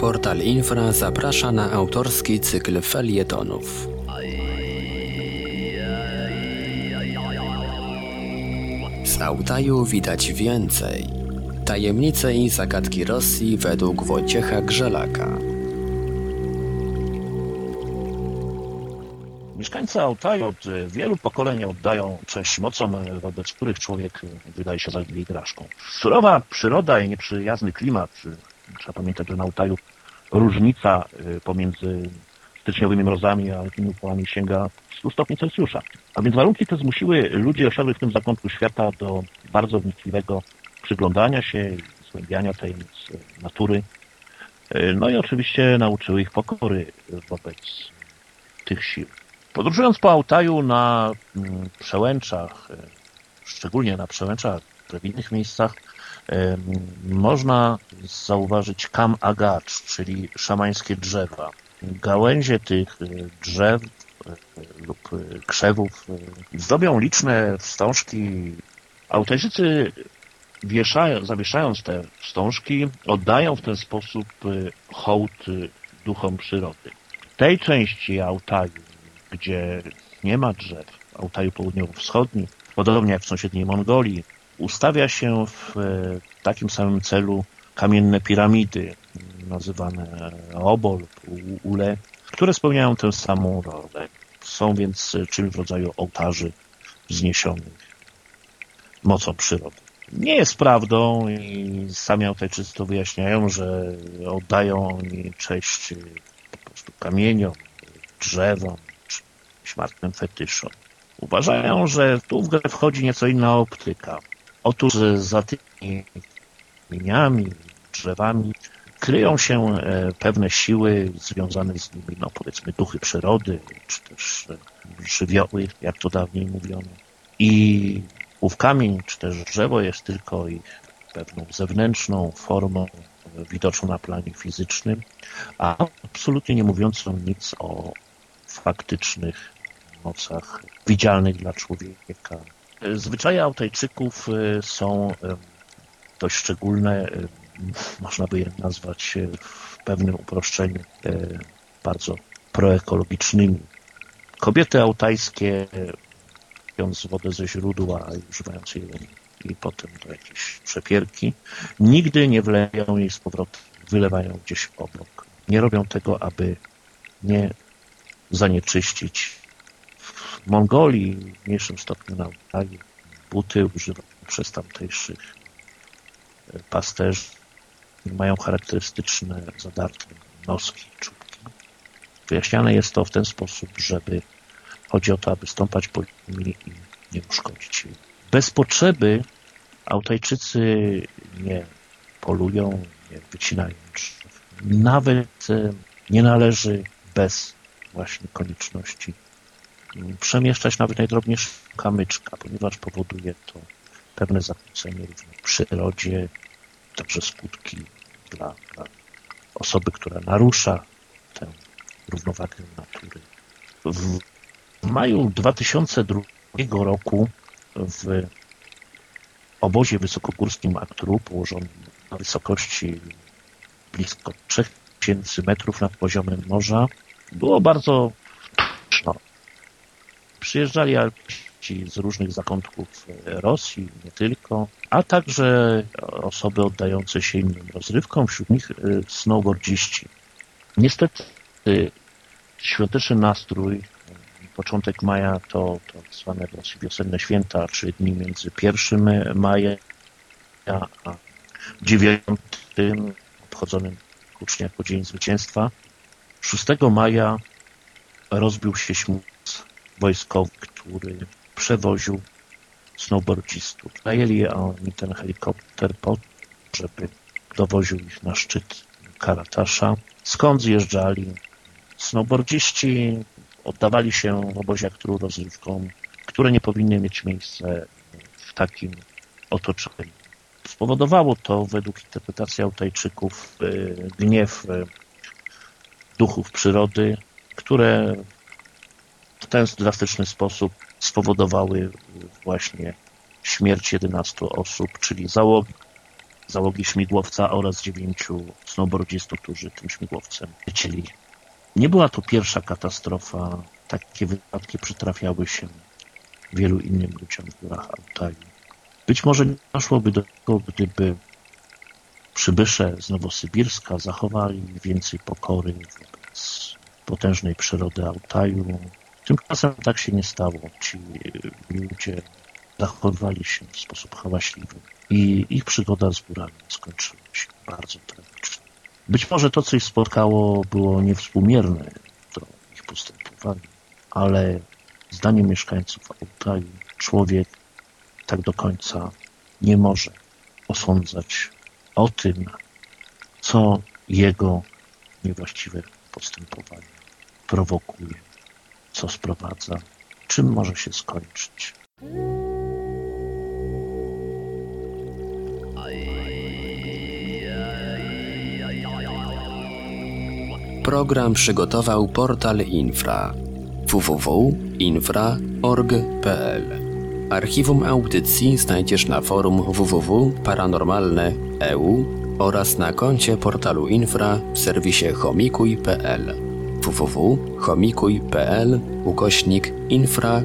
Portal Infra zaprasza na autorski cykl felietonów. Z Altaju widać więcej. Tajemnice i zagadki Rosji według Wojciecha Grzelaka. Mieszkańcy Altaju od wielu pokoleń oddają cześć mocom, wobec których człowiek wydaje się zaledwie igraszką. Surowa przyroda i nieprzyjazny klimat. Trzeba pamiętać, że na Altaju różnica pomiędzy styczniowymi mrozami a letnimi upałami sięga 100 stopni Celsjusza. A więc warunki te zmusiły ludzi osiadłych w tym zakątku świata do bardzo wnikliwego przyglądania się zgłębiania tajemnic natury. No i oczywiście nauczyły ich pokory wobec tych sił. Podróżując po Altaju na przełęczach, szczególnie na przełęczach, w innych miejscach, można zauważyć kam agacz, czyli szamańskie drzewa. Gałęzie tych drzew lub krzewów zdobią liczne wstążki. Wieszają, zawieszając te wstążki, oddają w ten sposób hołd duchom przyrody. Tej części Altaju, gdzie nie ma drzew, Altaju południowo-wschodni, podobnie jak w sąsiedniej Mongolii, ustawia się w takim samym celu kamienne piramidy, nazywane obo lub ule, które spełniają tę samą rolę. Są więc czymś w rodzaju ołtarzy wzniesionych mocą przyrody. Nie jest prawdą i sami Altajczycy to wyjaśniają, że oddają oni cześć po prostu kamieniom, drzewom, czy śmartnym fetyszom. Uważają, że tu w grę wchodzi nieco inna optyka. Otóż za tymi kamieniami, drzewami kryją się pewne siły związane z nimi, no powiedzmy duchy przyrody, czy też żywioły, jak to dawniej mówiono. I ów kamień, czy też drzewo jest tylko ich pewną zewnętrzną formą widoczną na planie fizycznym, a absolutnie nie mówiącą nic o faktycznych mocach widzialnych dla człowieka. Zwyczaje Altajczyków są dość szczególne, można by je nazwać w pewnym uproszczeniu bardzo proekologicznymi. Kobiety altajskie, pijąc wodę ze źródła i używając jej i potem do jakiejś przepierki, nigdy nie wleją jej z powrotem, wylewają gdzieś obok. Nie robią tego, aby nie zanieczyścić. W Mongolii, w mniejszym stopniu na Altaju, buty używane przez tamtejszych pasterzy mają charakterystyczne zadarte noski, czubki. Wyjaśniane jest to w ten sposób, żeby chodzi o to, aby stąpać po nimi i nie uszkodzić jej. Bez potrzeby Altajczycy nie polują, nie wycinają drzew. Nawet nie należy bez właśnie konieczności przemieszczać nawet najdrobniejszego kamyczka, ponieważ powoduje to pewne zakłócenie w przyrodzie, także skutki dla, dla osoby, która narusza tę równowagę natury. W, maju 2002 roku w obozie wysokogórskim Aktru, położonym na wysokości blisko 3000 metrów nad poziomem morza, było bardzo przyjeżdżali Alpiści z różnych zakątków Rosji, nie tylko, a także osoby oddające się innym rozrywkom, wśród nich snowboardziści. Niestety świąteczny nastrój, początek maja to, to zwane w Rosji wiosenne święta, trzy dni między 1 maja a 9 obchodzonym hucznie jako Dzień Zwycięstwa. 6 maja rozbił się śmuz wojskowy, który przewoził snowboardzistów. Najęli oni ten helikopter po żeby dowoził ich na szczyt Karatasza, skąd zjeżdżali. Snowboardziści oddawali się obozie którą rozrywką, które nie powinny mieć miejsca w takim otoczeniu. Spowodowało to, według interpretacji Altajczyków, gniew duchów przyrody, które ten drastyczny sposób spowodowały właśnie śmierć 11 osób, czyli załogi załogi śmigłowca oraz dziewięciu snowboardzistów, którzy tym śmigłowcem lecieli. Nie była to pierwsza katastrofa. Takie wypadki przytrafiały się wielu innym ludziom w górach Altaju. Być może nie doszłoby do tego, gdyby przybysze z Nowosybirska zachowali więcej pokory wobec potężnej przyrody Altaju. Tymczasem tak się nie stało. Ci ludzie zachowywali się w sposób hałaśliwy i ich przygoda z górami skończyła się bardzo tragicznie. Być może to, co ich spotkało, było niewspółmierne do ich postępowania, ale zdaniem mieszkańców Altaju człowiek tak do końca nie może osądzać o tym, co jego niewłaściwe postępowanie prowokuje, co sprowadza, czym może się skończyć. Program przygotował portal Infra. www.infra.org.pl Archiwum audycji znajdziesz na forum www.paranormalne.eu oraz na koncie portalu Infra w serwisie chomikuj.pl www.chomikuj.pl ukośnik infra.org.pl